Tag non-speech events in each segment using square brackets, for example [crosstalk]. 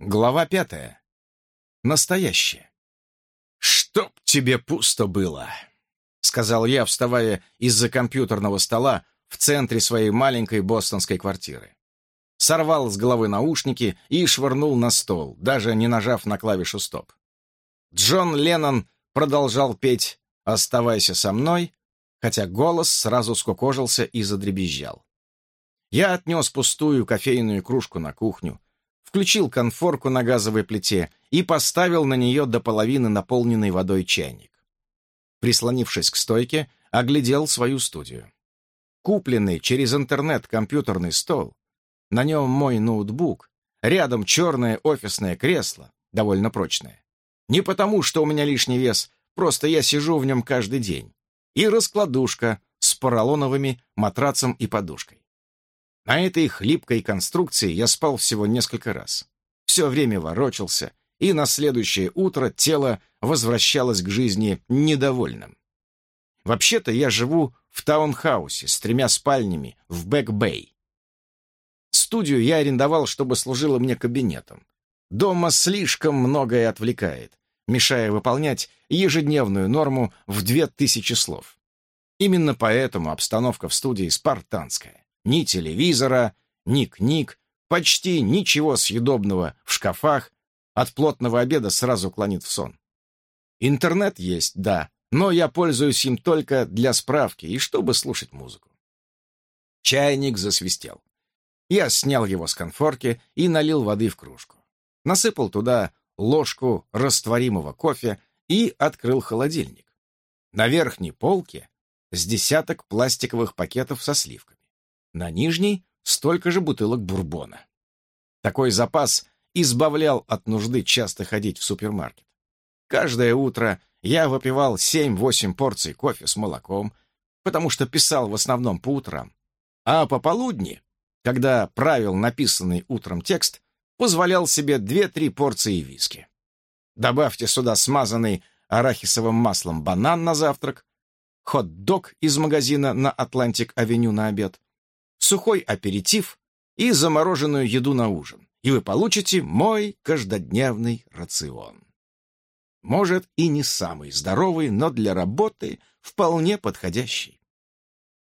Глава пятая. Настоящее. «Чтоб тебе пусто было!» — сказал я, вставая из-за компьютерного стола в центре своей маленькой бостонской квартиры. Сорвал с головы наушники и швырнул на стол, даже не нажав на клавишу «Стоп». Джон Леннон продолжал петь «Оставайся со мной», хотя голос сразу скукожился и задребезжал. Я отнес пустую кофейную кружку на кухню, включил конфорку на газовой плите и поставил на нее до половины наполненный водой чайник. Прислонившись к стойке, оглядел свою студию. Купленный через интернет компьютерный стол, на нем мой ноутбук, рядом черное офисное кресло, довольно прочное. Не потому, что у меня лишний вес, просто я сижу в нем каждый день. И раскладушка с поролоновыми матрацем и подушкой. На этой хлипкой конструкции я спал всего несколько раз. Все время ворочался, и на следующее утро тело возвращалось к жизни недовольным. Вообще-то я живу в таунхаусе с тремя спальнями в Бэк-Бэй. Студию я арендовал, чтобы служила мне кабинетом. Дома слишком многое отвлекает, мешая выполнять ежедневную норму в две тысячи слов. Именно поэтому обстановка в студии спартанская. Ни телевизора, ни книг, почти ничего съедобного в шкафах, от плотного обеда сразу клонит в сон. Интернет есть, да, но я пользуюсь им только для справки и чтобы слушать музыку. Чайник засвистел. Я снял его с конфорки и налил воды в кружку. Насыпал туда ложку растворимого кофе и открыл холодильник. На верхней полке с десяток пластиковых пакетов со сливками. На нижней столько же бутылок бурбона. Такой запас избавлял от нужды часто ходить в супермаркет. Каждое утро я выпивал 7-8 порций кофе с молоком, потому что писал в основном по утрам. А по полудни, когда правил написанный утром текст, позволял себе 2-3 порции виски. Добавьте сюда смазанный арахисовым маслом банан на завтрак, хот-дог из магазина на Атлантик-авеню на обед, сухой аперитив и замороженную еду на ужин, и вы получите мой каждодневный рацион. Может, и не самый здоровый, но для работы вполне подходящий.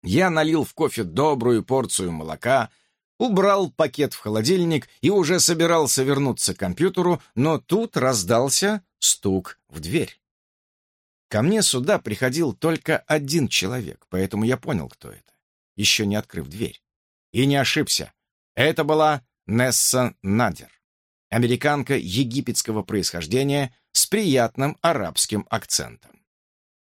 Я налил в кофе добрую порцию молока, убрал пакет в холодильник и уже собирался вернуться к компьютеру, но тут раздался стук в дверь. Ко мне сюда приходил только один человек, поэтому я понял, кто это еще не открыв дверь. И не ошибся. Это была Несса Надер, американка египетского происхождения с приятным арабским акцентом.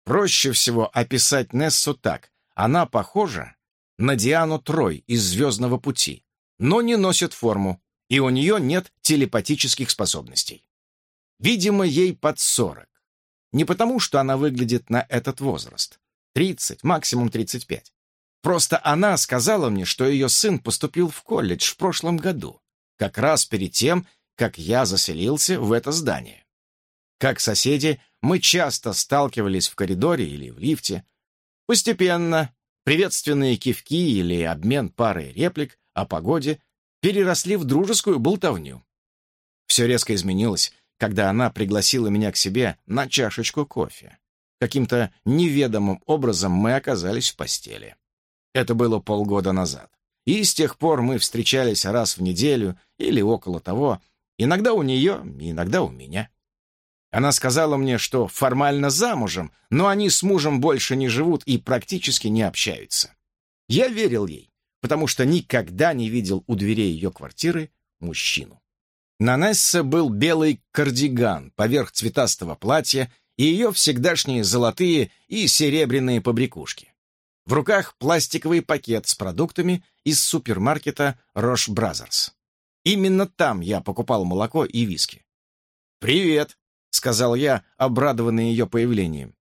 Проще всего описать Нессу так. Она похожа на Диану Трой из «Звездного пути», но не носит форму, и у нее нет телепатических способностей. Видимо, ей под сорок. Не потому, что она выглядит на этот возраст. 30, максимум 35. Просто она сказала мне, что ее сын поступил в колледж в прошлом году, как раз перед тем, как я заселился в это здание. Как соседи, мы часто сталкивались в коридоре или в лифте. Постепенно приветственные кивки или обмен парой реплик о погоде переросли в дружескую болтовню. Все резко изменилось, когда она пригласила меня к себе на чашечку кофе. Каким-то неведомым образом мы оказались в постели. Это было полгода назад. И с тех пор мы встречались раз в неделю или около того, иногда у нее, иногда у меня. Она сказала мне, что формально замужем, но они с мужем больше не живут и практически не общаются. Я верил ей, потому что никогда не видел у дверей ее квартиры мужчину. На Нессе был белый кардиган поверх цветастого платья и ее всегдашние золотые и серебряные побрякушки. В руках пластиковый пакет с продуктами из супермаркета Roche Brothers. Именно там я покупал молоко и виски. «Привет», — сказал я, обрадованный ее появлением.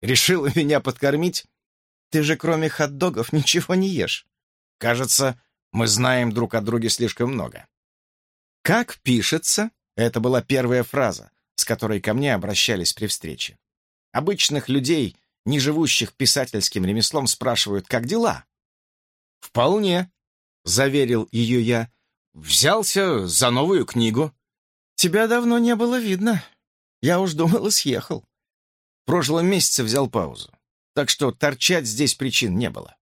«Решила [laughs] меня подкормить? Ты же кроме хот-догов ничего не ешь. Кажется, мы знаем друг о друге слишком много». «Как пишется?» — это была первая фраза, с которой ко мне обращались при встрече. Обычных людей не живущих писательским ремеслом, спрашивают, как дела? «Вполне», — заверил ее я. «Взялся за новую книгу. «Тебя давно не было видно. Я уж думал и съехал. Прошлом месяце взял паузу, так что торчать здесь причин не было.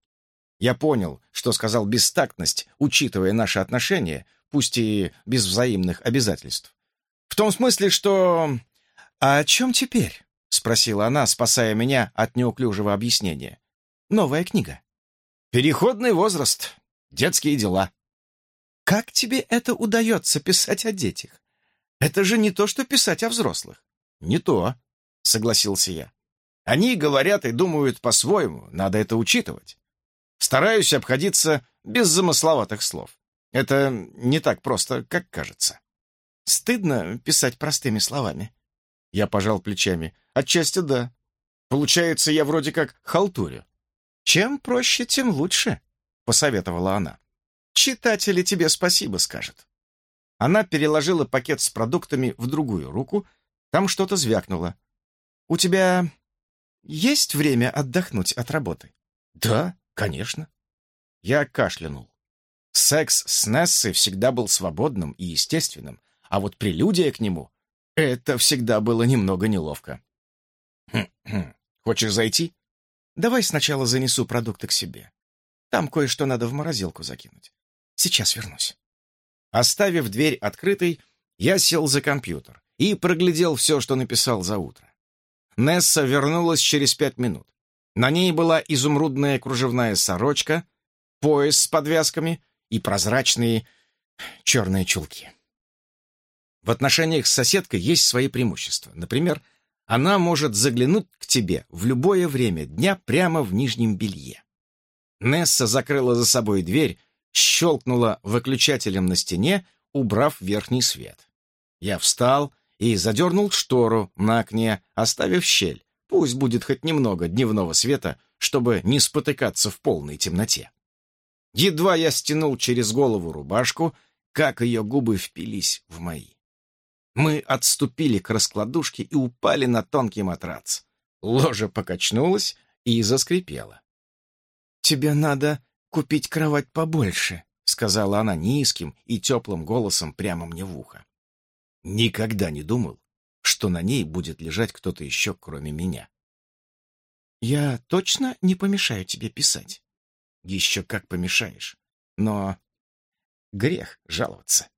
Я понял, что сказал бестактность, учитывая наши отношения, пусть и без взаимных обязательств. В том смысле, что... «А о чем теперь?» — спросила она, спасая меня от неуклюжего объяснения. «Новая книга». «Переходный возраст. Детские дела». «Как тебе это удается писать о детях? Это же не то, что писать о взрослых». «Не то», — согласился я. «Они говорят и думают по-своему, надо это учитывать. Стараюсь обходиться без замысловатых слов. Это не так просто, как кажется». «Стыдно писать простыми словами?» Я пожал плечами. «Отчасти да. Получается, я вроде как халтурю». «Чем проще, тем лучше», — посоветовала она. «Читатели тебе спасибо скажут». Она переложила пакет с продуктами в другую руку, там что-то звякнуло. «У тебя есть время отдохнуть от работы?» «Да, конечно». Я кашлянул. Секс с Нессой всегда был свободным и естественным, а вот прелюдия к нему — это всегда было немного неловко. «Хм-хм. Хочешь зайти?» «Давай сначала занесу продукты к себе. Там кое-что надо в морозилку закинуть. Сейчас вернусь». Оставив дверь открытой, я сел за компьютер и проглядел все, что написал за утро. Несса вернулась через пять минут. На ней была изумрудная кружевная сорочка, пояс с подвязками и прозрачные черные чулки. В отношениях с соседкой есть свои преимущества. Например, она может заглянуть к тебе в любое время дня прямо в нижнем белье. Несса закрыла за собой дверь, щелкнула выключателем на стене, убрав верхний свет. Я встал и задернул штору на окне, оставив щель. Пусть будет хоть немного дневного света, чтобы не спотыкаться в полной темноте. Едва я стянул через голову рубашку, как ее губы впились в мои. Мы отступили к раскладушке и упали на тонкий матрац. Ложа покачнулась и заскрипела. «Тебе надо купить кровать побольше», — сказала она низким и теплым голосом прямо мне в ухо. Никогда не думал, что на ней будет лежать кто-то еще, кроме меня. «Я точно не помешаю тебе писать?» «Еще как помешаешь. Но грех жаловаться».